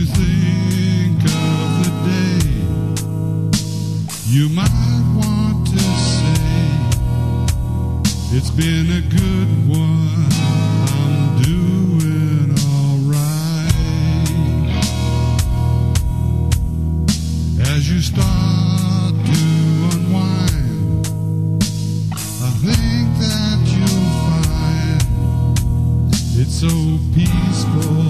you think of the day you might want to say it's been a good one? I'm doing all right. As you start to unwind, I think that you'll find it's so peaceful.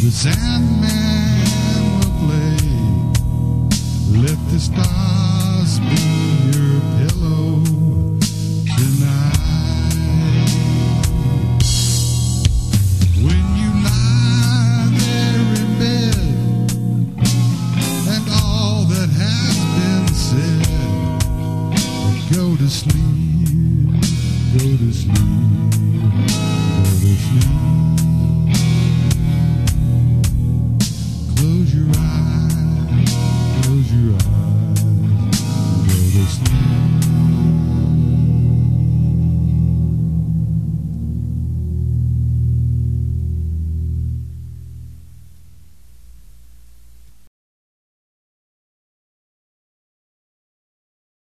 The Sandman will play. Let the stars be your pillow tonight. When you lie there in bed, and all that has been said, go to sleep, go to sleep, go to sleep.